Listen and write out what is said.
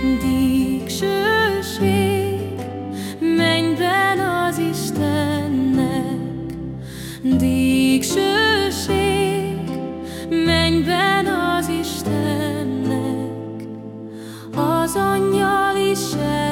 Dicsőség mennyben az Istennek, Dicsőség mennyben az Istennek, az angyal is el.